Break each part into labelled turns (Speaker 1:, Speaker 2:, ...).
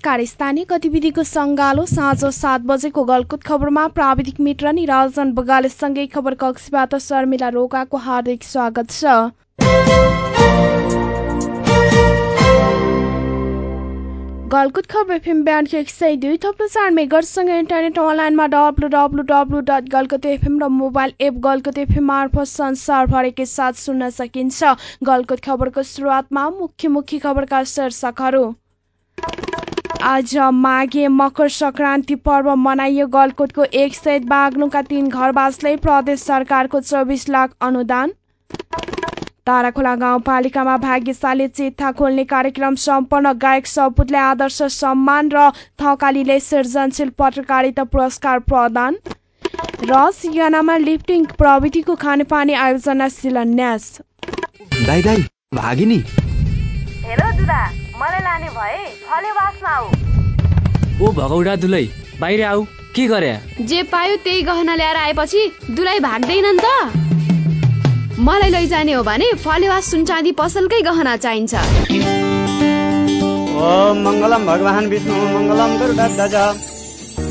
Speaker 1: नमस्कार। स्थानीय गतिविधिको सङ्गालो साँझ सात बजेको गलकुत खबरमा प्राविधिक मित्र नि राजन बगालेसँगै खबर कक्षबाट शर्मिला रोकाको हार्दिक स्वागत छ। गलकुत खबर एफएम ब्यान्डको एक सय दुई थप्लो चार मेगरसँग इन्टरनेट अनलाइनमा W W W dot Galkot FM र मोबाइल एप गलकुत एफएम मार्फत संसारभरिकै साथ सुन्न सकिन्छ। गलकुत खबरको सुरुवातमा मुख्य मुख्य खबरका शीर्षकहरू। आज माघे मकर सङ्क्रान्ति पर्व मनाइयो। गलकोटको एक सय बाग्लुङका तीन घरवासलाई प्रदेश सरकारको चौबिस लाख अनुदान। ताराखोला गाउँपालिकामा भाग्यशाली चित्था खोल्ने कार्यक्रम सम्पन्न। गायक सपुतले आदर्श सम्मान र थकालीले सृजनशील पत्रकारिता पुरस्कार प्रदान। र सिगानामा लिफ्टिङ प्रविधिको खानेपानी आयोजना शिलान्यास।
Speaker 2: दाई दाई भागिनी।
Speaker 3: हेर दुदा मलाई लाने भए
Speaker 4: ओ भगौडा दुलै बाहिर आऊ के गरे?
Speaker 5: जे पायो त्यही गहना ल्याएर आएपछि दुलाई भाग्दैनन् त। मलाई लैजाने हो भने फलेवा सुनचाँदी पसलकै गहना चाहिन्छ।
Speaker 6: मङ्गलम भगवान् विष्णु मङ्गलम गरुडध्वज।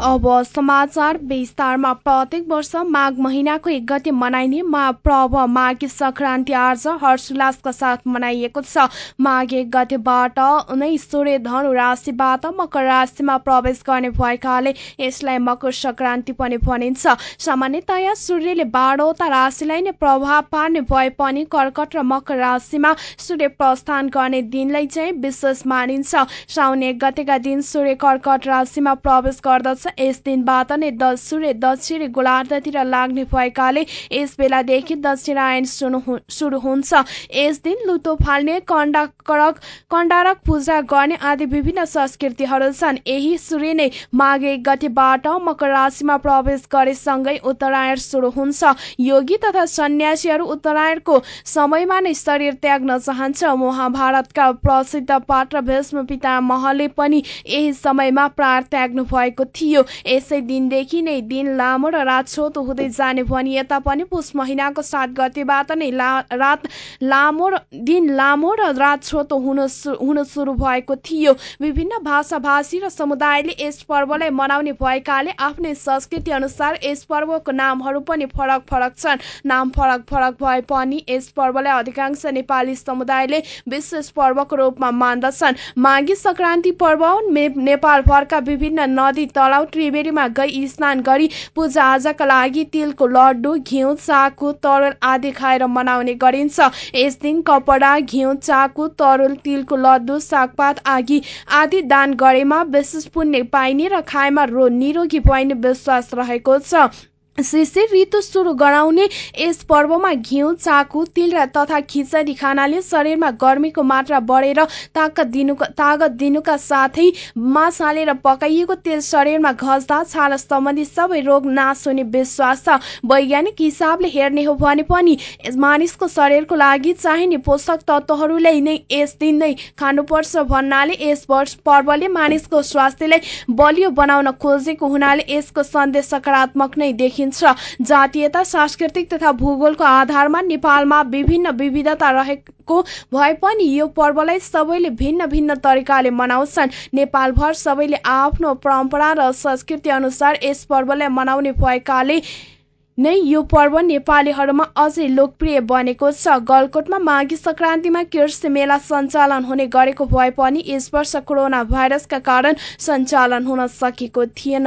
Speaker 1: अब समाचार विस्तारमा प्रत्येक वर्ष माघ महिनाको एक गते मनाइने मा पर्व माघे सङ्क्रान्ति आज हर्षोल्लासका साथ मनाइएको छ। माघ एक गतेबाट नै सूर्य धनु राशिबाट मकर राशिमा प्रवेश गर्ने भएकाले यसलाई मकर सङ्क्रान्ति पनि भनिन्छ। सामान्यतया सूर्यले बाह्रवटा राशिलाई नै प्रभाव पार्ने भए पनि कर्कट र मकर राशिमा सूर्य प्रस्थान गर्ने दिनलाई चाहिँ विशेष मानिन्छ। साउन एक गतेका दिन सूर्य कर्कट राशिमा प्रवेश गर्दछ। यस दिनबाट नै द सूर्य दक्षिणी गोलार्धतिर लाग्ने भएकाले यस बेलादेखि दक्षिणायन सुरु हुन्छ। यस दिन लुतो फाल्ने कण्डाकरक कण्डारक पूजा गर्ने आदि विभिन्न संस्कृतिहरू छन्। यही सूर्य नै माघ गतिबाट मकर राशिमा प्रवेश गरेसँगै उत्तरायण सुरु हुन्छ। योगी तथा सन्यासीहरू उत्तरायणको समयमा नै शरीर त्याग्न चाहन्छ। महाभारतका प्रसिद्ध पात्र भीष्म पितामहले पनि यही समयमा प्राण त्याग्नु भएको थियो। यसै दिनदेखि नै दिन लामो र रात छोटो हुँदै जाने भनिए तापनि पुष महिनाको सात गतेबाट नै रात लामो र दिन लामो र रात छोटो हुन हुन सुरु भएको थियो। विभिन्न भाषा भाषी र समुदायले यस पर्वलाई मनाउने भएकाले आफ्नै संस्कृति अनुसार यस पर्वको नामहरू पनि फरक फरक छन्। नाम फरक फरक भए पनि यस पर्वलाई अधिकांश नेपाली समुदायले विशेष पर्वको रूपमा मान्दछन्। माघी सङ्क्रान्ति पर्व नेपालभरका विभिन्न नदी तलाउ त्रिवेणीमा गई स्नान गरी पूजा आजाका लागि तिलको लड्डु घिउ चाकु तरुल आदि खाएर मनाउने गरिन्छ। यस दिन कपडा घिउ चाकु तरुल तिलको लड्डु सागपात आदि आदि दान गरेमा विशेष पुण्य पाइने र खाएमा रो निरोगी पाइने विश्वास रहेको छ। शिशिर ऋतु सुरु गराउने यस पर्वमा घिउ चाकु तिल र तथा खिचडी खानाले शरीरमा गर्मीको मात्रा बढेर ताकत दिनुका तागत दिनुका साथै मास हालेर पकाइएको तेल शरीरमा घस्दा छाला सम्बन्धी सबै रोग नाश हुने विश्वास छ। वैज्ञानिक हिसाबले हेर्ने हो भने पनि मानिसको शरीरको लागि चाहिने पोषक तत्त्वहरूलाई नै यस दिन नै खानुपर्छ भन्नाले यस वर्ष पर्वले मानिसको स्वास्थ्यलाई बलियो बनाउन खोजेको हुनाले यसको सन्देश सकारात्मक नै देखिन्छ। जातीयता सांस्कृतिक तथा भूगोलको आधारमा नेपालमा विभिन्न विविधता रहेको भए पनि यो पर्वलाई सबैले भिन्न भिन्न तरिकाले मनाउँछन्। नेपालभर सबैले आफ्नो परम्परा र संस्कृति अनुसार यस पर्वलाई मनाउने भएकाले नै यो पर्व नेपालीहरूमा अझै लोकप्रिय बनेको छ। गलकोटमा माघी संक्रान्तिमा कृषि मेला सञ्चालन हुने गरेको भए पनि यस वर्ष कोरोना भाइरसका कारण सञ्चालन हुन सकेको थिएन।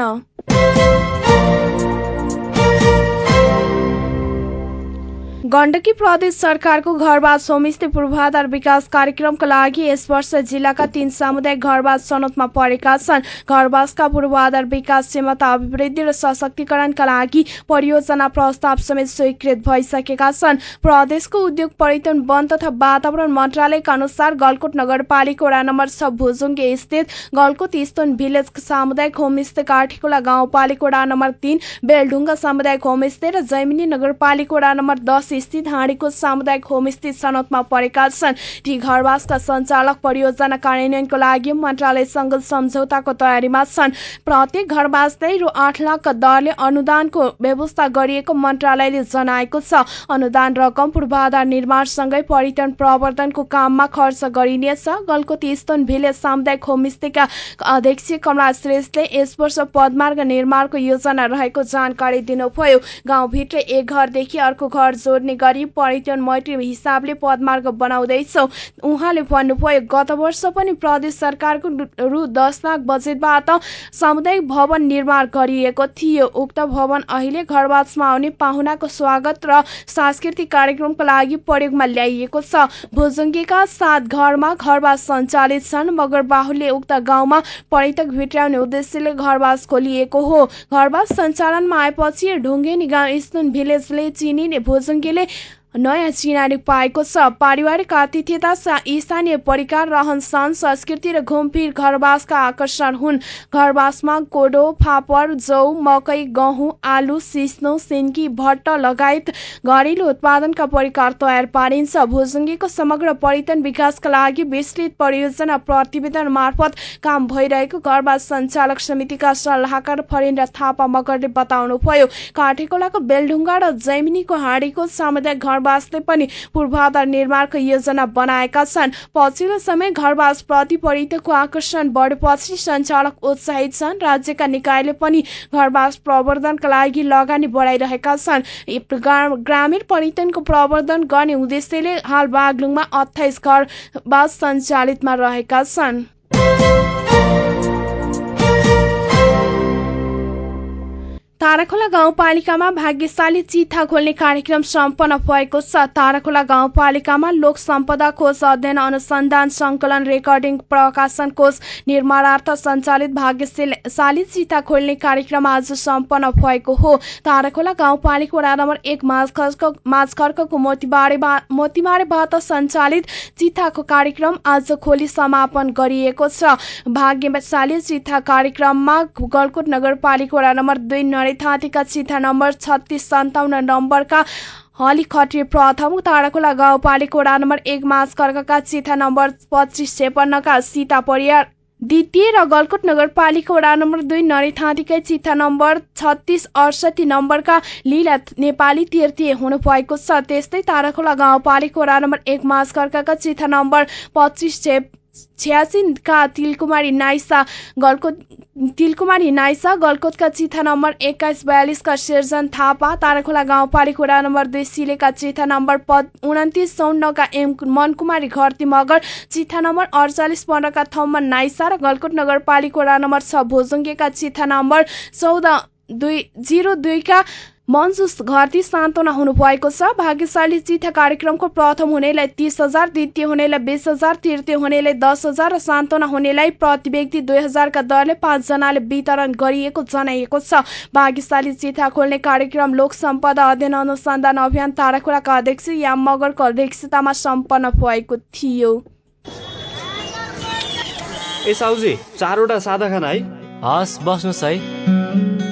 Speaker 1: गण्डकी प्रदेश सरकारको घरबास होमस्टे पूर्वाधार विकास कार्यक्रमका लागि यस वर्ष जिल्लाका तीन सामुदायिक घरबास छनौटमा परेका छन्। घरबासका पूर्वाधार विकास क्षमता अभिवृद्धि र सशक्तिकरणका लागि परियोजना प्रस्ताव समेत स्वीकृत भइसकेका छन्। प्रदेशको उद्योग पर्यटन वन तथा वातावरण मन्त्रालयका अनुसार गलकोट नगरपालिका वडा नम्बर छ भुजुङ्गे स्थित गलकोट स्टोन भिलेज सामुदायिक होमस्टे काठीकोला गाउँपालिका वडा नम्बर तीन बेलढुङ्गा सामुदायिक होमस्टे र जैमिनी नगरपालिका वडा नम्बर दस स्थित हाँडीको सामुदायिक होमस्टे छनौटमा परेका छन्। ती घरवासका सञ्चालक परियोजना कार्यान्वयनको लागि मन्त्रालयसँग सम्झौताको तयारीमा छन्। प्रत्येक घरवासलाई रु आठ लाखका दरले अनुदानको व्यवस्था गरिएको मन्त्रालयले जनाएको छ। अनुदान रकम पूर्वाधार निर्माणसँगै पर्यटन प्रवर्धनको काममा खर्च गरिनेछ। गलकोट स्तन भिलेज सामुदायिक होमस्टेका अध्यक्ष कमला श्रेष्ठले यस वर्ष पदमार्ग निर्माणको योजना रहेको जानकारी दिनुभयो। गाउँभित्र एक घरदेखि अर्को घर जोड्ने गरी पर्यटन मैत्री हिसाबले पदमार्ग बनाउँदैछौ। उहाँले भन्नुभयो गत वर्ष पनि प्रदेश सरकारको रु दस लाख बजेटबाट सामुदायिक भवन निर्माण गरिएको थियो। उक्त भवन अहिले घरवासमा आउने पाहुनाको स्वागत र सांस्कृतिक कार्यक्रमको लागि प्रयोगमा ल्याइएको छ। भुजुङ्गेका सात घरमा घरवास सञ्चालित छन् मगर बाहुल्य उक्त गाउँमा पर्यटक भित्राउने उद्देश्यले घरवास खोलिएको हो। घरवास सञ्चालनमा आएपछि ढुङ्गेनी गाउँ स्टोन भिलेजले चिनिने ele नयाँ चिनारी पाएको छ। पारिवारिक आतिथ्यता स्थानीय परिकार रहन सहन संस्कृति र घुमफिर घरवासका आकर्षण हुन्। घरवासमा कोडो फापर जौ मकै गहुँ आलु सिस्नो सिन्की भट्ट लगायत घरेलु उत्पादनका परिकार तयार पारिन्छ। भुजुङ्गीको समग्र पर्यटन विकासका लागि विस्तृत परियोजना प्रतिवेदन मार्फत काम भइरहेको घरवास सञ्चालक समितिका सल्लाहकार फरेन्द्र थापा मगरले बताउनुभयो। काठेकोलाको बेलढुङ्गा र जैमिनीको हाँडीको सामुदायिक घर घरवासले पनि पूर्वाधार निर्माणको योजना बनाएका छन्। पछिल्लो समय घरवास प्रति पर्यटकको आकर्षण बढेपछि सञ्चालक उत्साहित छन्। राज्यका निकायले पनि घरवास प्रवर्धनका लागि लगानी बढाइरहेका छन्। ग्रामीण पर्यटनको प्रवर्धन गर्ने उद्देश्यले हाल बागलुङमा अठाइस घरवास सञ्चालितमा रहेका छन्। ताराखोला गाउँपालिकामा भाग्यशाली चिठा खोल्ने कार्यक्रम सम्पन्न भएको छ। ताराखोला गाउँपालिकामा लोक सम्पदा कोष अध्ययन अनुसन्धान संकलन रेकर्डिङ प्रकाशन कोष निर्माणार्थ सञ्चालित भाग्यशाली चिठा खोल्ने कार्यक्रम आज सम्पन्न भएको हो। ताराखोला गाउँपालिका वडा नम्बर एक माझखर्कको मोतीबारे मोतीबारेबाट सञ्चालित चिठाको कार्यक्रम आज खोली समापन गरिएको छ। भाग्यशाली चिठा कार्यक्रममा गलकोट नगरपालिका वडा नम्बर दुई थाँतीका चिठा नम्बर छत्तिस सन्ताउन्न नम्बरका हली खत्री प्रथम ताराखोला गाउँपालिका वडा नम्बर एक कर्कका चिठा नम्बर पच्चिस छेपन्नका सीता परियार द्वितीय र गलकोट नगरपालिका वडा नम्बर दुई नरिथाँतीकै चिठा नम्बर छत्तिस अडसठी नम्बरका लीला नेपाली तृतीय हुनुभएको छ। त्यस्तै ताराखोला गाउँपालिका वडा नम्बर एक कर्कका चिठा नम्बर पच्चिस छेप छ्यासीका तिलकुमारी नाइसा गलकोट तिलकुमारी नाइसा गलकोटका चिठा नम्बर एक्काइस बयालिसका सिर्जन थापा ताराखोला गाउँपालिका नम्बर दुई सिलेका चिठा नम्बर पद उन्तिस चौन्नका एम मनकुमारी घरती मगर चिठा नम्बर अडचालिस पन्ध्रका थम्मन नाइसा र गलकोट नगरपालिका वडा नम्बर छ भोजुङ्गेका चिठा नम्बर चौध दुई जिरो दुईका मन्जुस घरती सान्त्वना हुनुभएको छ। भाग्यशाली चिठा कार्यक्रमको प्रथम हुनेलाई तीस हजार द्वितीय हुनेलाई बिस हजार तृतीय हुनेलाई दस हजार र सान्त्वना हुनेलाई प्रति व्यक्ति दुई हजारका दरले पाँचजनाले वितरण गरिएको जनाइएको छ। भाग्यशाली चिठा खोल्ने कार्यक्रम लोक सम्पदा अध्ययन अनुसन्धान अभियान ताराखोलाका अध्यक्ष याम मगरको अध्यक्षतामा सम्पन्न भएको थियो।
Speaker 2: ए साउजी चारवटा सादा खाना है।
Speaker 4: हस् बस्नुहोस् है।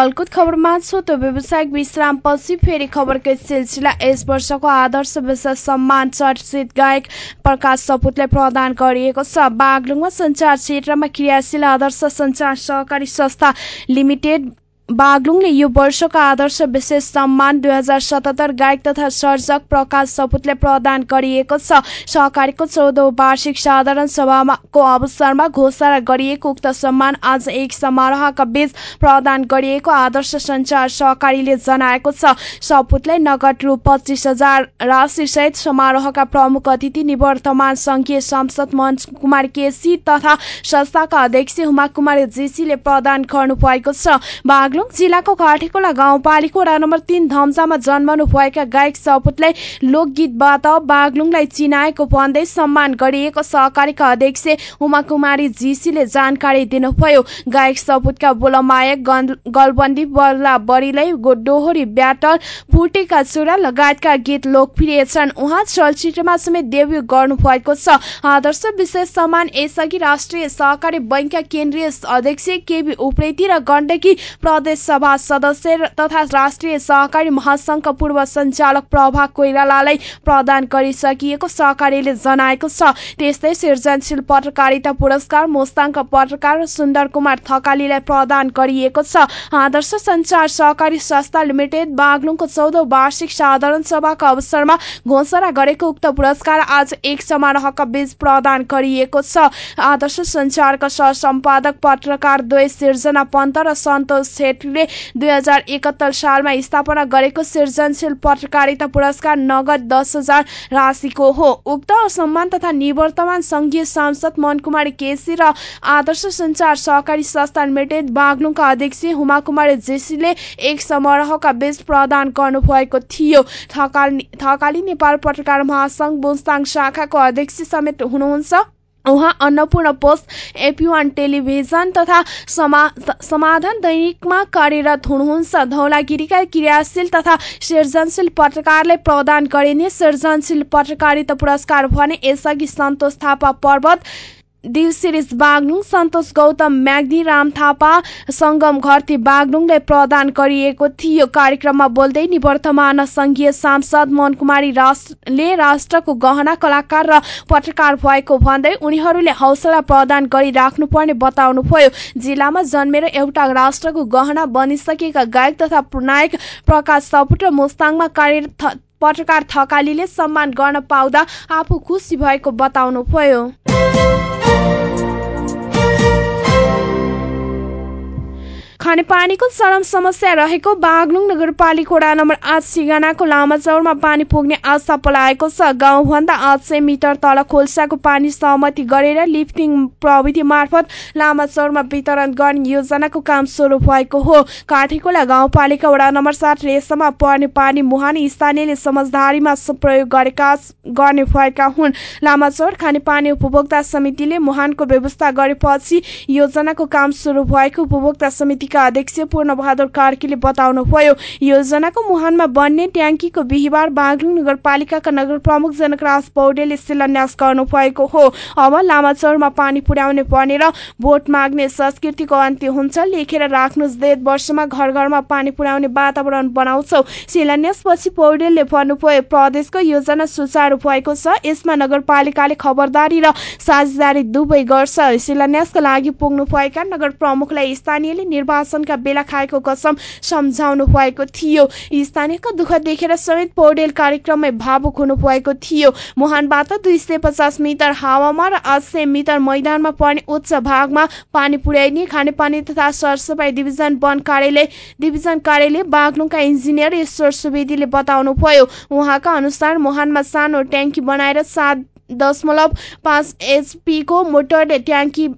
Speaker 1: गलकुत खबरमा छोटो व्यावसायिक विश्राम पछि फेरि खबरकै सिलसिला। यस वर्षको आदर्श विषय सम्मान चर्चित गायक प्रकाश सपुतले प्रदान गरिएको छ। बागलुङमा सञ्चार क्षेत्रमा क्रियाशील आदर्श सञ्चार सहकारी संस्था लिमिटेड बागलुङले यो वर्षको आदर्श विशेष सम्मान दुई हजार सतहत्तर गायक तथा सर्जक प्रकाश सपुतले प्रदान गरिएको छ। सहकारीको चौधौँ वार्षिक साधारण सभाको अवसरमा घोषणा गरिएको उक्त सम्मान आज एक समारोहका बीच प्रदान गरिएको आदर्श सञ्चार सहकारीले जनाएको छ। सपुतले नगद रु पच्चिस हजार राशि सहित समारोहका प्रमुख अतिथि निवर्तमान संघीय सांसद मन कुमार केसी तथा संस्थाका अध्यक्ष हुमा कुमार जेसीले प्रदान गर्नुभएको छ। बागलुङ बागलुङ जिल्लाको काठेकोला गाउँपालिका वडा नम्बर तीन जन्मनु भएका गायक सपुतलाई लोकगीतबाट बागलुङलाई चिनाएको भन्दै सम्मान गरिएको सहकारीका अध्यक्ष उमा कुमारी जीसीले जानकारी दिनुभयो। गायक सपुतका बोलमायक गलबन्दी बल्ला बढीलाई डोहोरी ब्याटल फुटेका चुरा लगायतका गीत लोकप्रिय छन्। उहाँ चलचित्रमा समेत डेब्यू गर्नुभएको छ। आदर्श विशेष सम्मान यसअघि राष्ट्रिय सहकारी बैङ्कका केन्द्रीय अध्यक्ष केबी उप्रेती र गण्डकी प्रदेश सभा सदस्य तथा राष्ट्रिय सहकारी महासंघका पूर्व सञ्चालक प्रभा कोइरालालाई प्रदान गरिसकिएको सहकारीले जनाएको छ। त्यस्तै सृजनशील पत्रकारिता पुरस्कार मोस्ताङका पत्रकार सुन्दर कुमार थकालीलाई प्रदान गरिएको छ। आदर्श सञ्चार सहकारी संस्था लिमिटेड बागलुङको चौधौँ वार्षिक साधारण सभाको अवसरमा घोषणा गरेको उक्त पुरस्कार आज एक समारोहका बीच प्रदान गरिएको छ। आदर्श सञ्चारका सह सम्पादक पत्रकार द्वय सिर्जना पन्त र सन्तोष छेत्रीले दुई सालमा स्थापना गरेको सृजनशील पत्रकारिता पुरस्कार नगद दस हजार राशिको हो। उक्त सम्मान तथा निवर्तमान संघीय सांसद मनकुमारी केसी र आदर्श सञ्चार सहकारी संस्था लिमिटेड बागलुङका अध्यक्ष हुमा कुमारी जेसीले एक समारोहका बीच प्रदान गर्नुभएको थियो। थकाली नेपाल पत्रकार महासंघ बुस्ताङ शाखाको अध्यक्ष समेत हुनुहुन्छ। उहाँ अन्नपूर्ण पोस्ट एपिवान टेलिभिजन तथा समा, समाधान दैनिकमा कार्यरत हुनुहुन्छ। धौलागिरीका क्रियाशील तथा सृजनशील पत्रकारले प्रदान गरिने सृजनशील पत्रकारिता पुरस्कार भने यसअघि सन्तोष थापा पर्वत दिल सिरिज बागलुङ सन्तोष गौतम म्याग्दी राम थापा सङ्गम घरती बागलुङले प्रदान गरिएको थियो। कार्यक्रममा बोल्दै निवर्तमान संघीय सांसद मन कुमारी राष्ट्रले राष्ट्रको गहना कलाकार र पत्रकार भएको भन्दै उनीहरूले हौसला प्रदान गरिराख्नुपर्ने बताउनुभयो। जिल्लामा जन्मेर एउटा राष्ट्रको गहना बनिसकेका गायक तथा नायक प्रकाश सपुट र मुस्ताङमा कार्यरत पत्रकार थकालीले सम्मान गर्न पाउँदा आफू खुसी भएको बताउनुभयो। खानेपानीको चरम समस्या रहेको बागलुङ नगरपालिका वडा नम्बर आठ सिगानाको लामा चौरमा पानी पुग्ने आशा पलाएको छ। गाउँभन्दा आठ सय मिटर तल खोल्साको पानी सहमति गरेर लिफ्टिङ प्रविधि मार्फत लामा चौरमा वितरण गर्ने योजनाको काम सुरु भएको हो। काठीकोला गाउँपालिका वडा नम्बर सात रेसमा पर्ने पानी मुहान स्थानीयले समझदारीमा प्रयोग गरेका गर्ने भएका हुन्। लामाचौर खानेपानी उपभोक्ता समितिले मुहानको व्यवस्था गरेपछि योजनाको काम सुरु भएको उपभोक्ता समिति समितिका अध्यक्ष पूर्ण बहादुर कार्कीले बताउनुभयो योजनाको मुहानमा बन्ने ट्याङ्कीको बिहिबार बागलुङ नगरपालिकाका नगर प्रमुख जनकराज पौडेलले शिलान्यास गर्नु भएको हो। अब लामाचौरमा पानी पुर्याउने भनेर भोट माग्ने संस्कृतिको अन्त्य हुन्छ लेखेर राख्नुहोस् डेढ वर्षमा घर घरमा पानी पुर्याउने वातावरण बनाउँछौ। शिलान्यासपछि पौडेलले भन्नुभयो प्रदेशको योजना सुचारू भएको छ यसमा नगरपालिकाले खबरदारी र साझेदारी दुवै गर्छ। शिलान्यासका लागि पुग्नु भएका नगर प्रमुखलाई स्थानीयले निर्वाचन शासनका बेला खाएको कसम सम्झाउनु भएको थियो। स्थानीयका दुःख देखेर समेत पौडेल कार्यक्रममै भावुक हुनु भएको थियो। मुहानबाट दुई सय पचास मिटर हावामा र आठ सय मिटर मैदानमा पर्ने उच्च भागमा पानी पुर्याइने खानेपानी तथा सरसफाई डिभिजन वन कार्यालय डिभिजन कार्यालय बागलुङका इन्जिनियर ईश्वर सुवेदीले बताउनुभयो। उहाँका अनुसार मुहानमा सानो ट्याङ्की बनाएर सात दशमलव पाँच एचपीको मोटरले ट्याङ्की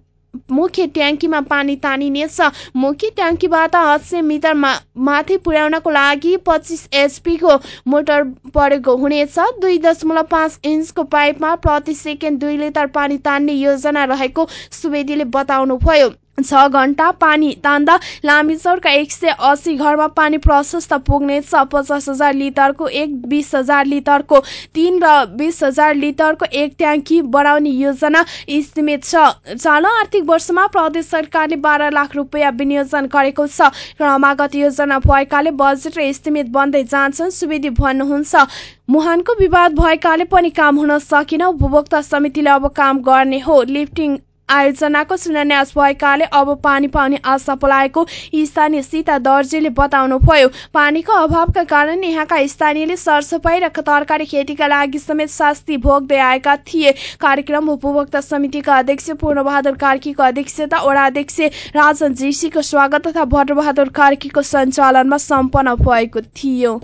Speaker 1: मुख्य ट्याङ्कीमा पानी तानिनेछ। मुख्य ट्याङ्कीबाट अस्सी मिटर माथि पुर्याउनको लागि पच्चिस एचपीको मोटर परेको हुनेछ। दुई दशमलव पाँच इन्चको पाइपमा प्रति सेकेन्ड दुई लिटर पानी तान्ने योजना रहेको सुवेदीले बताउनुभयो। छ घण्टा पानी तान्दा लामीचौरका एक सय अस्सी घरमा पानी प्रशस्त पुग्नेछ। पचास हजार लिटरको एक बिस हजार लिटरको तीन र बिस हजार लिटरको एक ट्याङ्की बनाउने योजना इस्टिमेट छ। चालु आर्थिक वर्षमा प्रदेश सरकारले बाह्र लाख रुपियाँ विनियोजन गरेको छ। क्रमागत योजना भएकाले बजेट इस्टिमेट बन्दै जान्छन् सुवेदी भन्नुहुन्छ। मुहानको विवाद भएकाले पनि काम हुन सकिन उपभोक्ता समितिले अब काम गर्ने हो। लिफ्टिङ आयोजनाको शिलान्यास भएकाले अब पानी पाउने आशा पलाएको स्थानीय सीता दर्जीले बताउनुभयो। पानीको अभावका कारण यहाँका स्थानीयले सरसफाई र तरकारी खेतीका लागि समेत शास्ति भोग्दै आएका थिए। कार्यक्रम उपभोक्ता समितिका अध्यक्ष पूर्णबहादुर कार्कीको अध्यक्षता वडा अध्यक्ष राजन जीसीको स्वागत तथा भट्टबहादुर कार्कीको सञ्चालनमा सम्पन्न भएको थियो।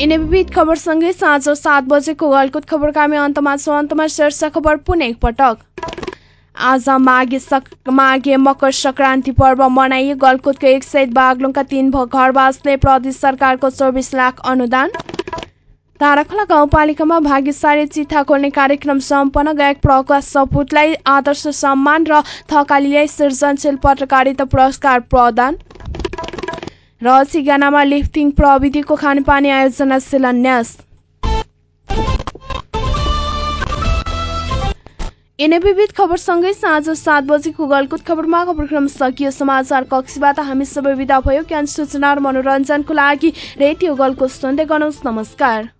Speaker 1: यिनै विविध खबरसँगै साँझ सात बजेको गलकुट खबरका अन्तमा छौँ। अन्तमा शीर्ष खबर पुनः एकपटक आज माघे सक माघे मकर सङ्क्रान्ति पर्व मनाइए गलकुटको एक सहित बागलुङका तीन घरवासले प्रदेश सरकारको चौबिस लाख अनुदान। ताराखोला गाउँपालिकामा भाग्यशाली चिठा खोल्ने कार्यक्रम सम्पन्न। गायक प्रकाश सपुतलाई आदर्श सम्मान र थकालीलाई सृजनशील पत्रकारिता पुरस्कार प्रदान। र सिगानामा लिफ्टिङ प्रविधिको खानेपानी आयोजना शिलान्यास। विविध खबरसँगै साँझ सात बजीको गलकुत खबरमा खबरक्रम सकियो। समाचार कक्षबाट हामी सबै विदा भयो। ज्ञान सूचना र मनोरञ्जनको लागि रेडियो गलको सुन्दै गर्नुहोस् नमस्कार।